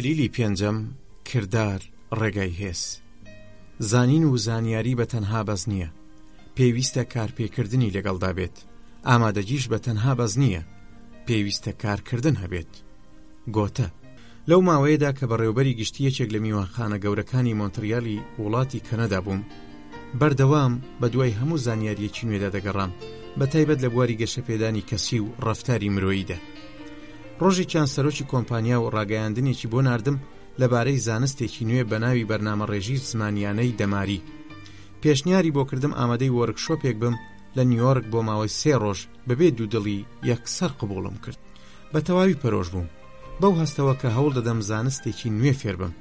کلیلی پێنجەم کردار ڕێگای هێز زانین و زانیاری بە تەنها بەس نییە پێویستە کارپێکردنی لەگەڵدا بێت ئامادەگیش بە تەنها بەس نییە پێویستە کارکردن هەبێت گۆتە. لەو ماوەیەدا کە بەڕێوبەری گشتی یەکێک لە میوانخانە گەورەکانی مۆنتریالی وڵاتی کەنەدا بووم بەردەوام بە دوای هەموو زانیاریەکی نوێدا دەگەڕام بە تایبەت لە بواری گەشەپێدانی کەسی و ڕفتاری مرۆییدا ڕۆژێکیان سەرۆکی کۆمپانیا و ڕاگەیاندنێکی بۆ نردم لەبارەی زانستێکی نوێ بە ناوی بەرنامە ڕێژی زمانیانەی دەماری پێشنیاری بۆ کردم ئامادەی وەرکشۆپێک بم لە نیویۆرک بۆ ماوەی سێ ڕۆژ بەبێ دوودڵی یەکسەر قبوڵم کرد بە تەواوی پەرۆش بووم بەو هەستەوە کە هەوڵ دەدەم زانستێکی نوێ فێربم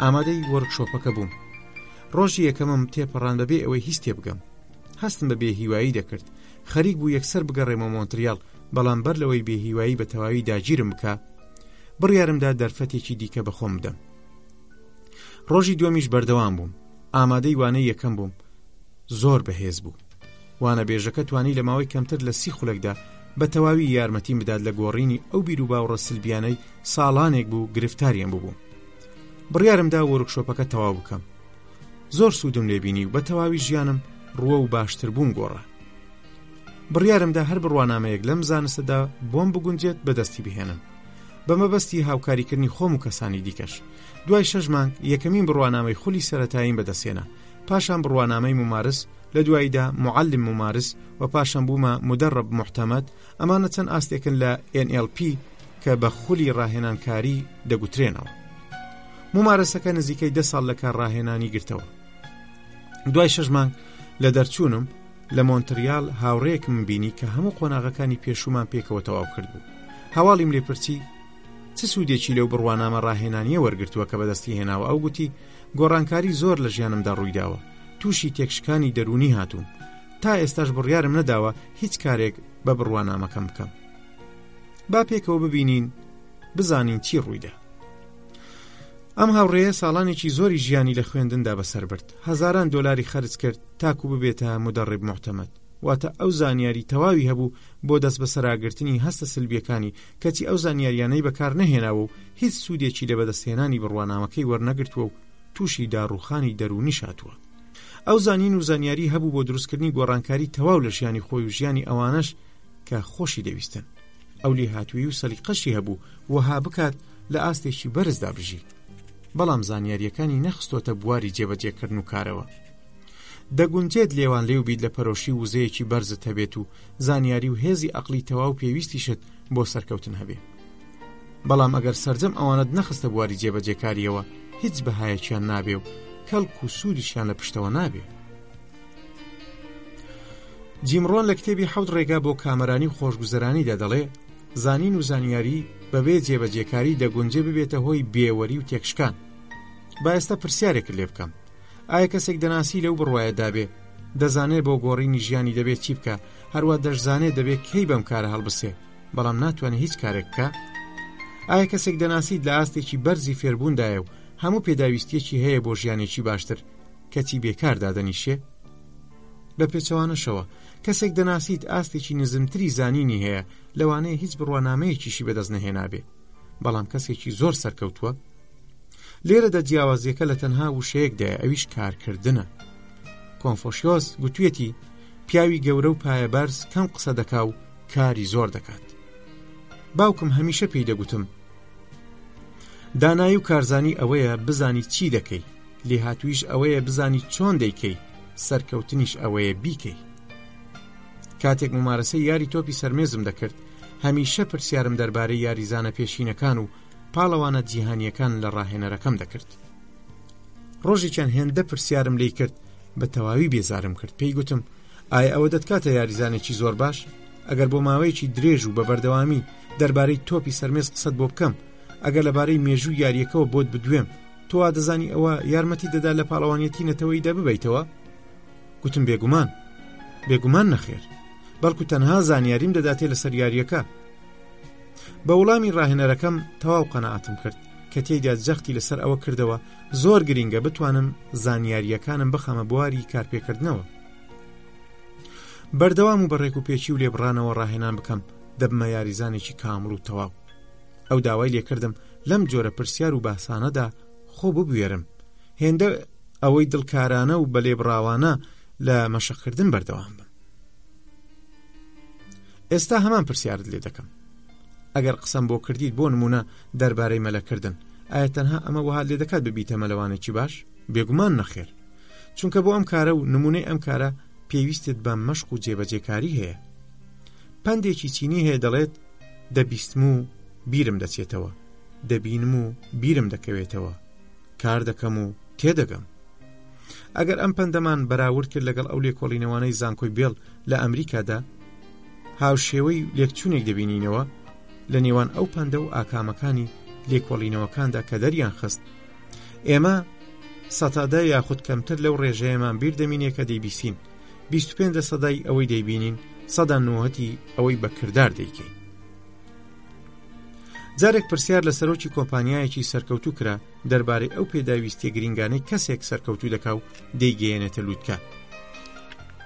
ئامادەی وەرکشۆپەکە بووم ڕۆژی یەکەمم تێپەڕان بەبێ ئەوەی هیچ تێ بگەم هەستم بە بێهیوایی دەکرد خەریک بوو یەکسەر بگەڕێمە مۆنتریال بەڵام بەر لەوەی بێهیوایی بە تەواوی داگیرم بکە بڕیارمدا دەرفەتێکی دیکە بەخۆم بدەم ڕۆژی دومیش بەردەوام بووم ئامادەی وانەی یەکەم بووم زۆر بەهێز بوو وانەبێژەکە توانی لە ماوەی کەمتر لە سی خولەکدا بە تەواوی یارمەتیم بدات لە گۆڕینی ئەو بیر و باوڕە سلبیانەی ساڵانێک بوو گرفتاریان ببووم بڕیارمدا وەرکشۆپەکە تەواو بکەم زۆر سوودم لێبینی و بە تەواوی ژیانم ڕووە و باشتر بوون گۆڕە بڕیارمدا هەر بڕوانامەیەک لەم زانستەدا بۆم بگونجێت بەدەستی بهێنم بەمەبەستی هاوکاریکردنی خۆم و کەسانی دیکەش دوای شەش مانگ یەکەمین بڕوانامەی خولی سەتاییم بەدەسێنە پاشان بڕوانامەی مومارس، لە دواییدا معلم ممارس، و پاشان بوومە مدرب معتمد، ئەمانە چەند ئاستێکن لە NLP کە بە خولی ڕاهێنانکاری دەگوترێنەوە. مومارەسەکە نزیکەی دە ساڵ لە کار ڕاهێنانی گرتەوە. دوای شەش مانگ لە دەرچوونم لە مۆنتریال هاوڕێکم بینی کە هەموو قۆناغەکانی پێشومان پێکەوە تەواو کرد بوو هەواڵیم لێپرسی چ سوودێکی لەو بڕوانامە ڕاهێنانیە وەرگتووە کە بەدەستی هێناوە ئەو گوتی گۆڕانکاری زۆر لە ژیانمدا ڕوویداوە تووشی تێکشکانی دەروونی هاتووم تا ئێستاش بڕیارم نەداوە هیچ کارێک بە بڕوانامەکەم بکەم با پێکەوە ببینین بزانین چی ڕوویدا ئەم هاوڕێیە ساڵانێکی زۆری ژیانی لە خوێندندا بەسەر برد هزاران دلاری خرج کرد تاکو ببێتە مدەڕێب محتەمەد واتە ئەو زانیاری تەواوی هەبوو بۆ دەست بە سەراگرتنی هەستە سلبیەکانی کەچی ئەو زانیاریانەی بەکار نەهێناوە و هیچ سوودێکی لە بەدەستهێنانی بڕوانامەکەی وەرنەگرتووە و تووشی داڕوخانی دەروونی شاتووە ئەو زانین و زانیاری هەبوو بۆ دروستکردنی گۆڕانکاری تەواو لە ژیانی خۆی و ژیانی ئەوانەش کە خۆشی دەویستن ئەو لی هاتووی و سەلیقەشی هەبوو وەها بکات لە ئاستێکی بەرزدا بژی بەڵام زانیاریەکانی نەخستۆتە بواری جێبەجێکردن و کارەوە دەگونجێت لێوانلێو بیت لە پەرۆشی وزەیەکی بەرزت هەبێت و زانیاری و هێزی ئەقلی تەواو پێویستیشت بۆ سەرکەوتن هەبێ بەڵام ئەگەر سرجەم ئەوانت نەخستە بواری جێبەجێکاریەوە هیچ بەهایەکیان نابێ و کەڵک و سوودیشیان لە پشتەوە نابێ جیمڕۆن لە کتێبی حەوت ڕێگا بۆ کامەرانی و خۆشگوزەرانیدا دەڵێ زانین و زانیاری بەبێ جێبەجێکاری دەگونجێ ببێتە هۆی بێوەری و تێکشکان با ئێستا پرسیارێک لێ بکەم ئایا کەسێک دەناسی لەو بڕوایە دابێ دەزانێ بۆ گۆڕینی ژیانی دەبێ چی بکە هەروە دەشزانێ دەبێ کەی بەم کارە هەڵبسێ بەڵام ناتوانێت هیچ کارێک بکە؟ ئایا کەسێک دەناسیت لە ئاستێکی بەرزی فێربووندایە و هەموو پێداویستیەکی هەیە بۆ ژیانێکی باشتر کەچی بێکار دادەنیشێ؟ بە پێچەوانەشەوە کەسێک دەناسیت ئاستێکی نزمتری زانینی هەیە لەوانەیە هیچ بڕوانامەیەکیشی بەدەست نەهێنابێ بەڵام کەسێکی زۆر سەرکەوتووە لێرەدا جیاوازیەکە لە تەنها وشەیەکدایە ئەویش کارکردنە کۆنفۆشیۆس گوتوێتی پیاوی گەورە و پایەبەرز کەم قسە دەکا و کاری زۆر دەکات باوکم هەمیشە پێی دەگوتم دانایی و کارزانی ئەوەیە بزانی چی دەکەی لێهاتویش ئەوەیە بزانی چۆن دەیکەی سەرکەوتنیش ئەوەیە بیکەی کاتێک ممارەسەی یاری تۆپی سەرمێزم دەکرد هەمیشە پرسیارم دەربارەی یاریزانە پێشینەکان و پاڵەوانە جیهانیەکان لە ڕاهێنەرەکەم دەکرد ڕۆژێکیان هێندە پرسیارم لی کرد بە تەواوی بێزارم کرد پێی گوتم ئایا ئەوە دەتکاتە یاریزانێکی زۆر باش ئەگەر بۆ ماوەیەکی درێژ و بە بەردەوامی دەربارەی تۆپی سەرمێز قسەت بۆ بکەم ئەگەر لەبارەی مێژوو یاریەکەەوە بۆت بدوێم تۆوا دەزانی ئەوە یارمەتی دەدا لە پاڵەوانەتی نەتەوەی دەببیتەوە گوتم بێگومان بێگومان نەخێر بەڵکو تەنها زانیاریم دەداتێ لە سەریاریەکە بە وڵامی ڕاهێنەرەکەم تەواو قەنەعاتم کرد کە تێیدا جەختی لەسەر ئەوە کردەوە زۆر گرینگە بتوانم زانیارییەکانم بخەمە بواری کارپێکردنەوە بەردەوام و بەڕێک و پێچی و لێبڕانەوە ڕاهێنان بکەم دەبمە یاریزانێکی کامڵ و تەواو ئەو داوای لێکردم لەم جۆرە پرسیار و باسانەدا خۆ ببوێرم هێندە ئەوەی دڵکارانە و بەلێ بڕاوانە لە مەشقکردن بەردەوام بم ئێستا هەمان پرسیارت لێ دەکەم ئەگەر قسەم بۆ کردیت بۆ نمونە دەربارەی مەلەکردن ئایا تەنها ئەمە وهات لێ دەکات ببیتە مەلەوانێکی باش بێگومان نەخێر چونکە بۆ ئەم کارە و نمونەی ئەم کارە پێویستت بە مەشق و جێبەجێکاری هەیە پندێکی چینی هەیە دەڵێت دەبیستم و بیرم دەچێتەوە دەبینم و بیرم دەکەوێتەوە کار دەکەم و تێدەگەم ئەگەر ئەم پندەمان بەراورد کرد لەگەڵ ئەو لێکۆڵینەوانەی زانکۆی بێڵ لە ئەمریکادا هاوشێوەی لێکچوونێک دەبینینەوە لە نێوان ئەو پەندە و ئاکامەکانی لێکۆڵینەوەکاندا کە دەریان خست ئێمە سەتادا یاخود کەمتر لەو ڕێژەیەمان بیر دەمینێ کە دەیبیسین 25 لە سەدای ئەوەی دەیبینین سەدا نوهەتی ئەوەی بە کردار دەیکەین جارێک پرسیار لە سەرۆکی کۆمپانیایەکی سەرکەوتو کرا دەربارەی ئەو پێداویستە گرنگانەی کەسێک سەرکەوتو دەکا و دەیگەیەنێتە لووتکە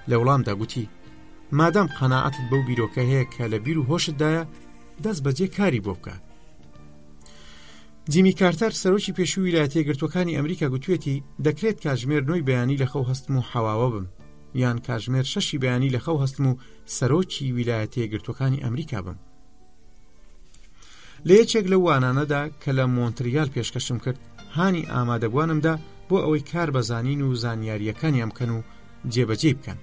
لە وڵامدا گوتی مادام قەنەعەتت بەو بیرۆکە هەیە کە لە بیر و هۆشتدایە دەست بەجێ کاری بۆ بکە جیمی کارتەر سەرۆکی پێشوو ویلایەتە گرتوەکانی ئەمریکا گوتوێتی دەکرێت کاژمێر نوۆی بەیانی لە خەو هەستم و حەواوە بم یان کاژمێر شەشی بەیانی لە خەو هەستم و سەرۆکی ویلایەتە گرتوەکانی ئەمریکا بم لە یەکێک لە وانانەدا کە لە مۆنتریال پێشکەشم کرد هانی ئامادەبوانمدا بۆ ئەوەی کار بەزانین و زانیاریەکانیان بکەن و جێبەجێی بکەن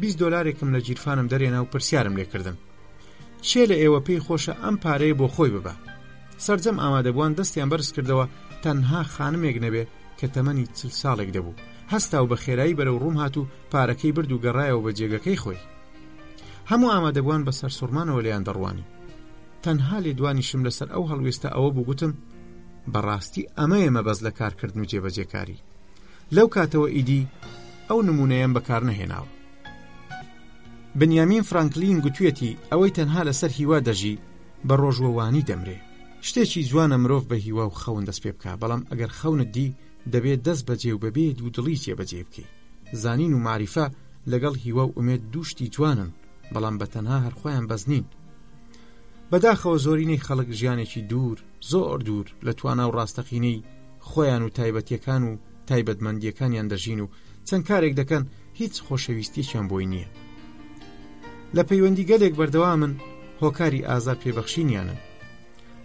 بیست دۆلارێکم لە گیرفانم دەرێنا و پرسیارم لێکردن چێ لە ئێوە پێی خۆشە ئەم پارەیە بۆ خۆی ببە سرجەم ئامادەبووان دەستیان بەرز کردەوە تەنها خانمێک نەبێ کە تەمەنی چل ساڵێک دەبوو هەستا و بە خێرایی بەرەو ڕووم هات و پارەکەی برد و گەڕایەوە بە جێگەکەی خۆی هەموو ئامادەبووان بە سەر سوڕمانەوە لەیان دەڕوانی تەنها لێدوانیشم لەسەر ئەو هەڵوێستە ئەوە بگوتم بەڕاستی ئەمەیە مەبەز لە کارکردن و جێبەجێکاری لەو کاتەوە ئیدی ئەو نمونەیەم بەکارنەهێناوە بنیامین فرانکلین گوتوێتی ئەوەی تەنها لەسەر هیوا دەژی بە ڕۆژوەوانی دەمرێ شتێکی جوانە مرۆڤ بە هیوا و خەون دەست پێ بکە بەڵام ئەگەر خەونت دی دەبێت دەست بەجێ و بەبێ دوو دڵی جێ بەجێ بکەی زانین و معریفە لەگەڵ هیوا و ئومێت دووشتی جوانن بەڵام بە تەنها هەرخۆیان بەس نین بەداخەوە زۆرینەی خەڵک ژیانێکی دوور زۆر دوور لە توانا و ڕاستەقینەی خۆیان و تایبەتیەکان و تایبەتمەندیەکانیان دەژین و چەند کارێک دەکەن هیچ خۆشەویستیەکیان بۆی نییە لە پەیوەندیگەلێک بەردەوامن هۆکاری ئازار پێبەخشینیانن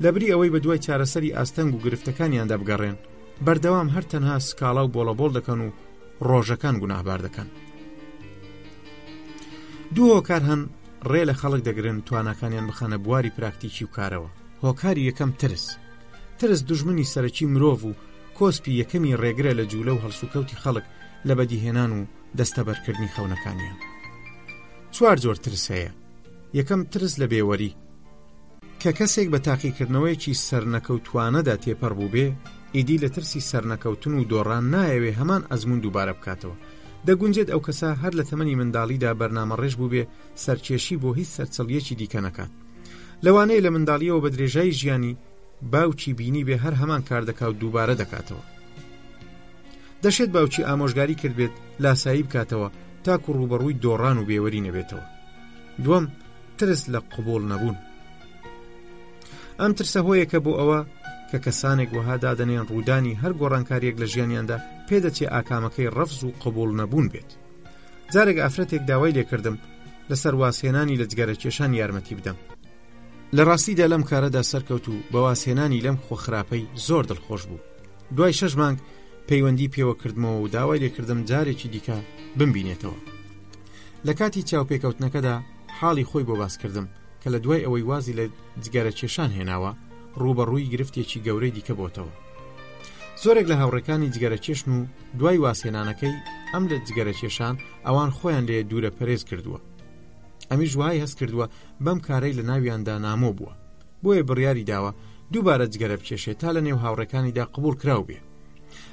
لەبری ئەوەی بە دوای چارەسەری ئاستەنگ و گرفتەکانیان دەبگەڕێن بەردەوام هەر تەنها سکاڵا و بۆڵەبۆڵ دەکەن و ڕۆژەکان گوناهبار دەکەن دوو هۆکار هەن ڕێ لە خەڵک دەگرن تواناکانیان بخەنە بواری پراکتیکی و کارەوە هۆکاری یەکەم ترس ترس دوژمنی سەرەکی مرۆڤ و کۆسپی یەکەمی ڕێگرە لە جوولە و هەڵسوکەوتی خەڵک لە بەدیهێنان و دەستەبەرکردنی خەونەکانیان چوار جۆر ترس هەیە یەکەم ترس لە بێوەری کە کەسێک بە تاقیکردنەوەیەکی سەرنەکەوتوانەدا تێپەڕ بوو بێ ئیدی لە ترسی سەرنەکەوتن و دۆڕان نایەوێ هەمان ئەزمون دووبارە بکاتەوە دەگونجێت ئەو کەسە هەر لە تەمەنی منداڵیدا بەرنامە ڕێژ بووبێ سەرکێشی بۆ هیچ سەرچڵیەکی دیکە نەکات لەوانەیە لە منداڵیەوە بە درێژایی ژیانی باوکی بینی بێ هەر هەمان کار دەکا و دووبارە دەکاتەوە دەشێت باوکی ئامۆژگاری کردبێت لاسایی بکاتەوە تاکو ڕوبەڕووی دۆڕان و بێوەری نەبێتەوە دووەم ترس لە قوبول نەبوون ئەم ترسە هۆیەکە بۆ ئەوە کە کەسانێک وەها دادەنێن ڕوودانی هەر گۆڕانکاریەک لە ژیانیاندا پێدەچێ ئاکامەکەی ڕەفز و قبول نەبوون بێت جارێک ئافرەتێک داوای لێکردم لەسەر وازهێنانی لە جگەرەکێشان یارمەتی بدەم لە ڕاستیدا لەم کارەدا سەرکەوت و بە وازهێنانی لەم خۆ خراپەی زۆر دڵخۆش بوو دوای شەش مانگ پەیوەندی پێوە کردمەوە و داوای لێکردم جارێکی دیکە بمبینێتەوە لە کاتی چاوپێکەوتنەکەدا حاڵی خۆی بۆ باس کردم کە لە دوای ئەوەی وازی لە جگەرە کێشان هێناوە ڕوبەڕووی گرفتێکی گەورەی دیکە بۆتەوە زۆرێک لە هاوڕەکانی جگەرە کێشن و دوای واسێنانەکەی ئەم لە جگەرە کێشان ئەوان خۆیان لێ دوورە پەرێز کردووە ئەمیش وای هەست کردووە بەم کارەی لە ناویاندا نامۆ بووە بۆیە بڕیاری داوە دووبارە جگەرە بکێشێ تا لە نێو هاوڕەکانیدا قبول کراو بێ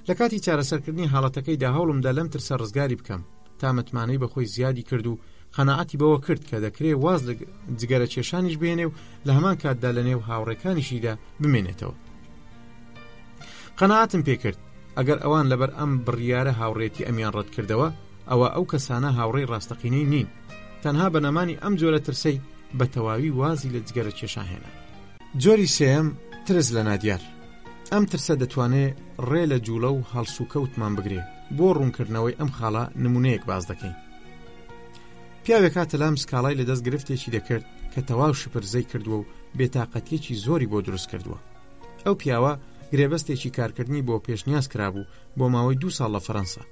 لە کاتی چارەسەرکردنی حاڵەتەکەیدا هەوڵمدا لەم ترسە ڕزگاری بکەم تا متمانەی بەخۆی زیادی کرد و قەنەعەتی بەوە کرد کە دەکرێ واز لە جگەرە کێشانیش بێنێ و لە هەمان کاتدا لە نێو هاوڕێکانیشیدا بمێنێتەوە قەناتم پێکرد ئەگەر ئەوان لەبەر ئەم بڕیارە هاوڕێتی ئەمیان ڕەتکردەوە ئەوە ئەو کەسانە هاوڕێی ڕاستەقینەی نین تەنها بەنەمانی ئەم جۆرە ترسەی بە تەواوی وازی لە جگەرە کێشاهێنا جۆری سێم ترس لە نادیار ئەم ترسە دەتوانێ ڕێ لە جوڵە و هەڵسوکەوتمان بگرێ بۆ ڕوونکردنەوەی ئەم خاڵە نمونەیەک باز دەکەین پیاوێک هاتە لام سکاڵای لە دەست گرفتێکی دەکرد کە تەواو شپرزەی کردووە و بێتاقەتیەکی زۆری بۆ دروست کردووە ئەو پیاوە گرێبەستێکی کارکردنی بۆ پێشنیاز کرابوو بۆ ماوەی دو ساڵ لە فەەنسا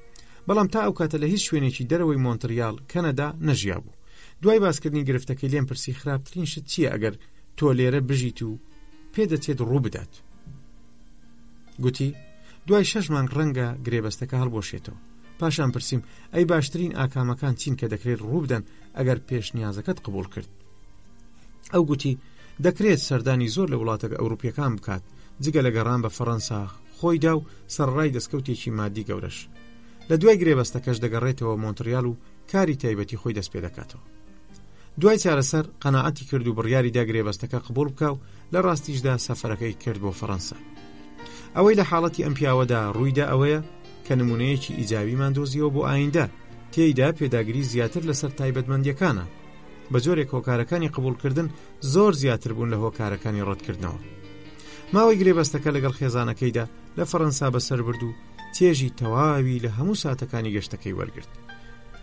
بەڵام تا ئەو کاتە لە هیچ شوێنێکی دەرەوەی مۆنتریال کەنەدا نەژیا بوو دوای باسکردنی گرفتەکەی لێم پرسی خراپترین شت چییە ئەگەر تۆ لێرە بژیت و پێدەچێت ڕوو بدات گوتی دوای شەش مانگ ڕەنگە گرێبەستەکە هەڵبۆشێتەوە پاشان پرسییم ئەی باشترین ئاکامەکان چین کە دەکرێت ڕووبدەن ئەگەر پێشنیازەکەت قبول کرد ئەو گوتی دەکرێت سەردانی زۆر لە وڵاتە ئەوروپیەکان بکات جگە لە گەڕان بە فەڕەنسا خۆیدا و سەرڕای دەستکەوتێکی مادی گەورەش لە دوای گرێبەستەکەش دەگەڕێتەوە مۆنتریال و کاری تایبەتی خۆی دەست پێ دەکاتەوە دوای چارەسەر قەنەعەتی کرد و بڕیاری دا گرێبەستەکە قبول بکە و لە ڕاستیشدا سەفەرەکەی کرد بۆ فەڕەنسا ئەوەی لە حاڵەتی ئەم پیاوەدا ڕوویدا ئەوەیە کە نمونەیەکی ئیجاویمان دۆزیەوە بۆ ئایندە تێیدا پێداگری زیاتر لەسەر تایبەتمەندیەکانە بەجۆرێک هۆکارەکانی قبولکردن زۆر زیاتر بوون لە هۆکارەکانی ڕەتکردنەوە ماوەی گرێبەستەکە لەگەڵ خێزانەکەیدا لە فەەنسا بەسەر برد و تێژی تەواوی لە هەموو ساتەکانی گەشتەکەی وەرگرت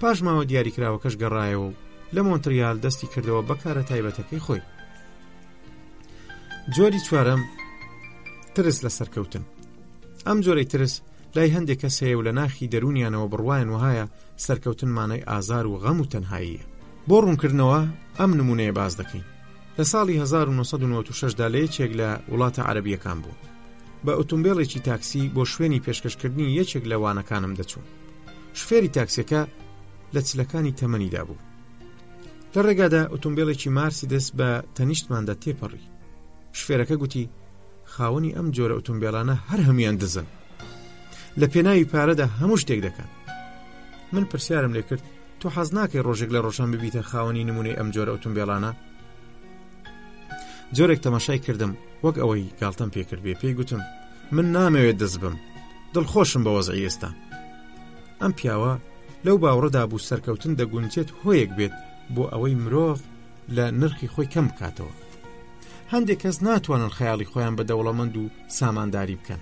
پاش ماوە دیاریکراوەکەش گەڕایەوە و لە مۆنتریال دەستی کردەوە بەکارە تایبەتەکەی خۆی جۆری چوارەم ترس لە سەرکەوتن ئەم جۆرەی ترس لای هەندێک کەسەیە و لە ناخی دەرونیانەوە بڕواین وهایە سەرکەوتن مانای ئازار و غەم و تەنهاییە بۆ ڕوونکردنەوە ئەم نمونەیە باس دەکەین لە ساڵی 1996 دا لە یەکێک لە وڵاتە عەربیەکان بوو بە ئۆتۆمبیلێکی تاکسی بۆ شوێنی پێشکەشکردنی یەکێک لە وانەکانم دەچوو شفێری تاکسیەکە لە چلەکانی تەمەنیدا بوو لە ڕێگادا ئۆتۆمبیلێکی مارسی دەست بە تەنیشتماندا تێپەڕی شفێرەکە گوتی خاوەنی ئەم جۆرە ئۆتۆمبیلانە هەر هەمویان دزن لە پێناوی پارەدا هەموو شتێک دەکەن من پرسیارم لێ کرد تۆ حەز ناکەی ڕۆژێک لە ڕۆژان ببیتە خاوەنی نمونەی ئەم جۆرە ئۆتۆمبیلانە جۆرێک تەماشای کردم وەک ئەوەی گاڵتەم پێکرد بێ پێی گوتم من نامەوێت دەست بم دڵخۆشم بە وەزعی ئێستا ئەم پیاوە لەو باوڕەدا بوو سەرکەوتن دەگونجێت هۆیەک بێت بۆ ئەوەی مرۆڤ لە نرخی خۆی کەم بکاتەوە هەندێک کەس ناتوانن خەیاڵی خۆیان بە دەوڵەمەند و سامانداری بکەن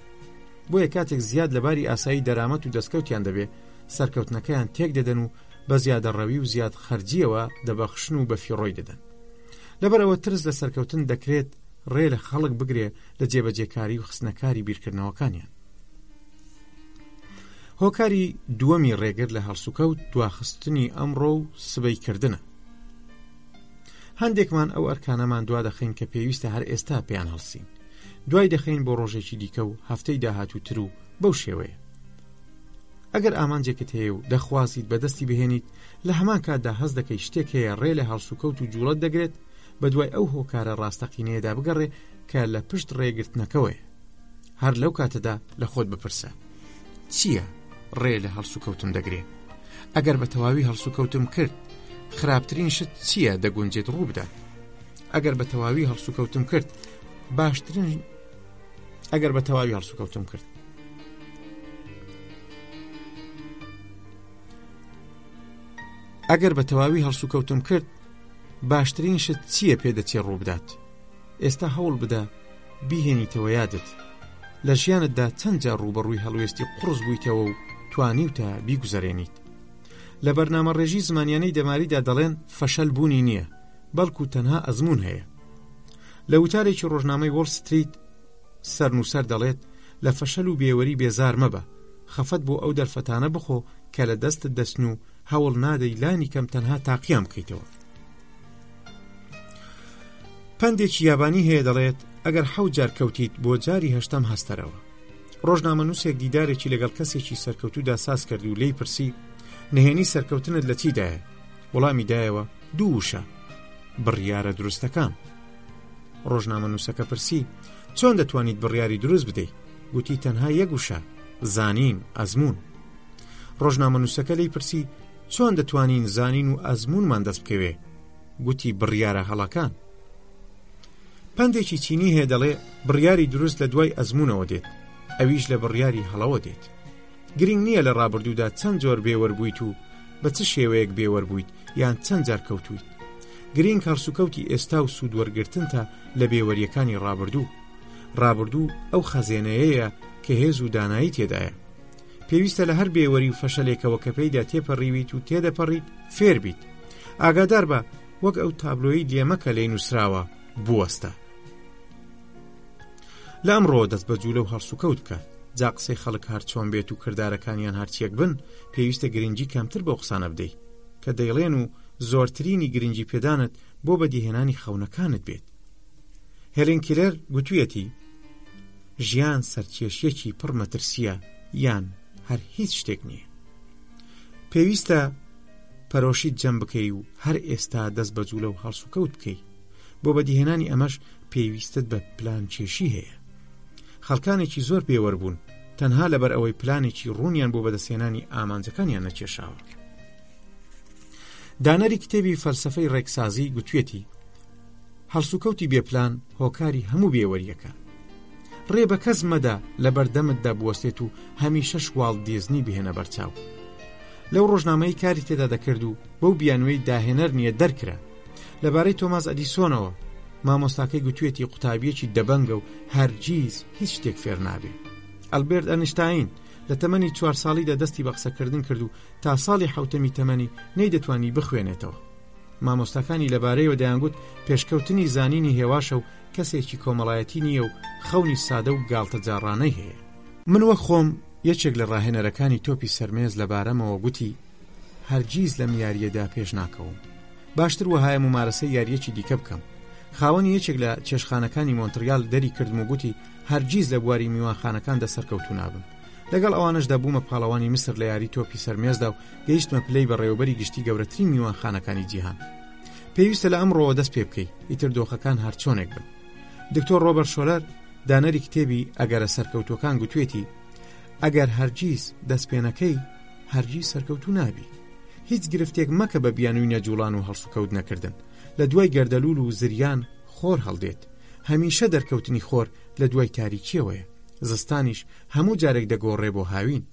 بۆیە کاتێک زیاد لەباری ئاسایی دەرامەت و دەستکەوتیان دەبێ سەرکەوتنەکەیان تێک دەدەن و بە زیادە ڕەوی و زیاد خەرجیەوە دەبەخشن و بەفیڕۆی دەدەن لەبەرەوە ترس لە سەرکەوتن دەکرێت ڕێ لە خەڵک بگرێ لە جێبەجێکاری و خستنەکاری بیرکردنەوەکانیان هۆکاری دووەمی ڕێگر لە هەڵسوکەوت دواخستنی ئەمڕۆ و سبەیکردە هەندێکمان ئەو ئەرکانەمان دوا دەخەین کە پێویستە هەر ئێستا پێیان هەڵسین دوای دەخەین بۆ ڕۆژێکی دیکە و هەفتەی داهاتووتر و بەو شێوەیە ئەگەر ئامانجێکت هەیە و دەخوازیت بەدەستی بهێنیت لە هەمان کاتدا هەز دەکەی شتێک هەیە ڕێ لە هەڵسوکەوت و جوڵت دەگرێت بە دوای ئەو هۆکارە ڕاستەقینەیەدا بگەڕێ کە لە پشت ڕێگرتنەکەوەی هەر لەو کاتەدا لە خۆت بپرسە چییە ڕێ لە هەڵسوکەوتم دەگرێ ئەگەر بە تەواوی هەڵسوکەوتم کرد خراپترین شت چییە دەگونجێت ڕوو بدات ئەگەر بە تەواوی هەڵسوکەوتم کرد باشترین ئەگەر بە تەواوی هەڵسوکەوتم کرد ئەگەر بە تەواوی هەڵسوکەوتم کرد باشترین شت چییە پێدەچێ ڕووبدات ئێستا هەوڵ بدە بیهێنیتەوە یادت، لە ژیانتدا چەند جار ڕووبەڕووی هەڵوێستی قوڕس بوویتەوە و توانیوتە بیگوزەرێنیت؟ لە بەرنامەڕێژی زمانیانەی دەماریدا دەڵێن فەشەل بوونی نییە، بەڵکو تەنها ئەزمون هەیە. لە وتارێکی ڕۆژنامەی وۆڵ ستریت سەرنووسەر دەڵێت لە فەشەل و بێوەری بێزار مەبە، خەفەت بۆ ئەو دەرفەتانە بخۆ کە لە دەستت دەچن و هەوڵ نادەی لانی کەم تەنها تاقییان بکەیتەوە. پەندێکی یابانی هەیە دەڵێت ئەگەر حەوت جار کەوتیت بۆ جاری هەشتم هەستەرەوە ڕۆژنامە نووسێک دیدارێکی لەگەڵ کەسێکی سەرکەوتودا ساز کرد و لی پرسی نهێنی سەرکەوتنت لە چیدایە وەڵامی دایەوە دوو وشە بڕیارە دروستەکان ڕۆژنامە نووسەکە پرسی چۆن دەتوانیت بڕیاری دروست بدەیت گوتی تەنها یەک وشە زانین ئەزمون ڕۆژنامە نووسەکە لی پرسی چۆن دەتوانین زانین و ئەزمونمان دەست بکەوێ گوتی بڕیارە هەڵەکان پندێکی چینی هەیە دەڵێ بڕیاری دروست لە دوای ئەزمونەوە دێت ئەویش لە بڕیاری هەڵەوە دێت گرنگ نییە لە ڕابردوودا چەند جۆر بێوەربوویت و بە چ شێوەیەک بێوەربوویت یان چەند جار کەوتویت گرنگ هەڵسوکەوتی ئێستا و سوودوەرگرتنتە لە بێوەریەکانی ڕابردوو ڕابردوو ئەو خەزێنەیەیە کە هێز و دانایی تێدایە پێویستە لە هەر بێوەری و فەشەلێکەوە کە پێیدا تێپەڕیویت و تێدەپەڕیت فێربیت ئاگادار بە وەک ئەو تابلۆی لێمەکە لی نووسراوە بوەستە لە ئەمڕۆ دەست بە جوولە و هەڵسوکەوت بکە جا قسەی خەڵک هەرچۆن بێت و کردارەکانیان هەرچیەک بن پێویستە گرنگی کەمتر بۆ قسانە بدەیت کە دەیڵێن و زۆرترینی گرنگی پێدانت بۆ بەدیهێنانی خەونەکانت بێت هێلین کیلەر گوتویەتی ژیان سەرکێشیەکی پڕ مەترسیە یان هەر هیچ شتێک نییە پێویستە پەرۆشیت جەم بکەی و هەر ئێستا دەست بە جوولە و هەڵسوکەوت بکەی بۆ بەدیهێنانی ئەمەش پێویستت بە پلان کێشی هەیە خەڵکانێکی زۆر پێوەربوون تەنها لەبەر ئەوەی پلانێکی ڕوونیان بۆ بەدەستێنانی ئامانجەکانیان نەکێشاوە دانەری کتێبی فەلسفەی ڕێکسازی گوتوێتی هەڵسوکەوتی بێپلان هۆکاری هەموو بێوەریەکە ڕێ بە کەس مەدە لە بەردەمتدا بوەستێت و هەمیشە شواڵ دیزنی بهێنە بەرچاو لەو ڕۆژنامەی کاری تێدا دەکرد و بەو بیانوەی داهێنەر نییە دەرکرا لەبارەی تۆماز ئەدیسۆنەوە مامۆستاکەی گوتوێتی قوتابیەکی دەبەنگە و هەرگیز هیچ شتێک فێر نابێ ئەلبرت ئەنشتین لە تەمەنی چوار ساڵیدا دەستی بە قسەکردن کرد و تا ساڵی حوتەمی تەمەنی نەیدەتوانی بخوێنێتەوە مامۆستاکانی لەبارەیەوە دەیانگوت پێشکەوتنی زانینی هێواشە و کەسێکی کۆمەڵایەتی نییە و خەونی سادە و گاڵتەجاڕانەی هەیە من وە خۆم یەکێک لە ڕاهێنەرەکانی تۆپی سەرمێز لەبارەمەوە گوتی هەرگیز لەم یاریەدا پێش ناکەوم باشتر وەهایە ممارەسە یاریەکی دیکە بکەم خاوەنی یەکێک لە چێشخانەکانی مۆنتریال دەری کردم و گوتی هەرگیز لە بواری میوانخانەکاندا سەرکەوتو نابم لەگەڵ ئەوانەشدا بوومە پاڵەوانی میسر لە یاری تۆپی سەرمێزدا و گەیشتمە پلەی بەڕێوەبەری گشتی گەورەترین میوانخانەکانی جیهان پێویستە لە ئەمڕۆوە دەست پێ بکەی ئیتر دۆخەکان هەرچۆنێک بن دکتۆر ڕۆبەر شۆلەر دانەری کتێبی ئەگەرە سەرکەوتوەکان گوتوێتی ئەگەر هەرگیز دەست پێنەکەی هەرگی سەرکەوتو نابی هیچ گرفتێک مەکە بە بیانووی نەجوڵان و هەڵسوکەوت نەکردن لە دوای گەردەلول و زریان خۆر هەڵدێت هەمیشە دەرکەوتنی خۆر لە دوای تاریکیەوەیە زستانیش هەموو جارێک دەگۆڕێ بۆ هاوین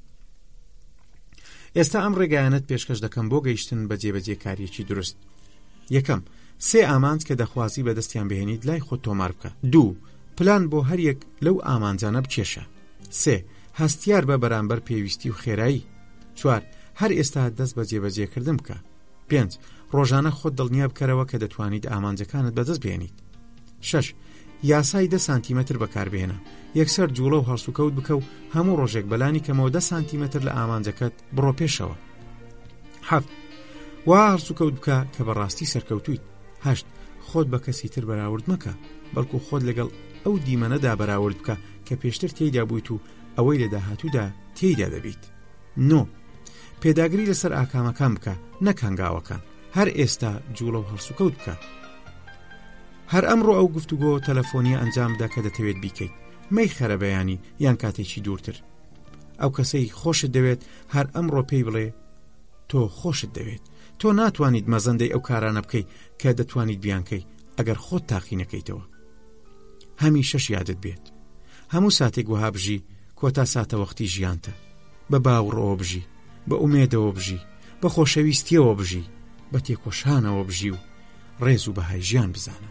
ئێستا ئەم ڕێگایانت پێشکەش دەکەم بۆ گەیشتن بە جێبەجێکاریەکی دروست یەکەم سێ ئامانج کە دەخوازی بەدەستیان بهێنیت لای خۆ تۆمار بکە دوو پلان بۆ هەریەک لەو ئامانجانە بکێشە سێ هەستیار بە بەرامبەر پێویستی و خێرایی چوار هەر ئێستا دەست بە جێبەجێکردن بکە پێنج ڕۆژانە خۆت دڵنیا بکەرەوە کە دەتوانیت ئامانجەکانت بەدەست بێنیت شش یاسای دە سانتیمەتر بەکاربێنە یەکسەر جوڵە و هەڵسوکەوت بکە و هەموو ڕۆژێک بەلانی کەمەوە دە سانتیمەتر لە ئامانجەکەت بڕۆ پێشەوە هەفت وا هەڵسوکەوت بکە کە بەڕاستی سەرکەوتویت هەشت خۆت بە کەسی تر بەراورد مەکە بەڵکو خۆت لەگەڵ ئەو دیمەنەدا بەراورد بکە کە پێشتر تێیدا بوویت و ئەوەی لە داهاتوودا تێیدا دەبیت نۆ پێداگری لەسەر ئاکامەکان بکە نەک هەنگاوەکان هەر ئێستا جوڵە و هەڵسوکەوت بکە هەر ئەمڕۆ ئەو گفتوگۆ تەلەفۆنی ئەنجام بدە کە دەتەوێت بیکەیت مەی خەرە بەیانی یان کاتێکی دوورتر ئەو کەسەی خۆشت دەوێت هەر ئەمڕۆ پێی بڵێ تۆ خۆشت دەوێت تۆ ناتوانیت مەزەندەی ئەو کارانە بکەیت کە دەتوانیت بیانکەی ئەگەر خۆت تاقی نەکەیتەوە هەمیشەش یادت بێت هەموو ساتێک وەها بژی کۆتا ساتەوەختی ژیانتە بە باوڕەوە بژی بە ئومێدەوە بژی بە خۆشەویستیەوە بژی بە تێکۆشانەوە بژی و ڕێز و بەهای ژیان بزانە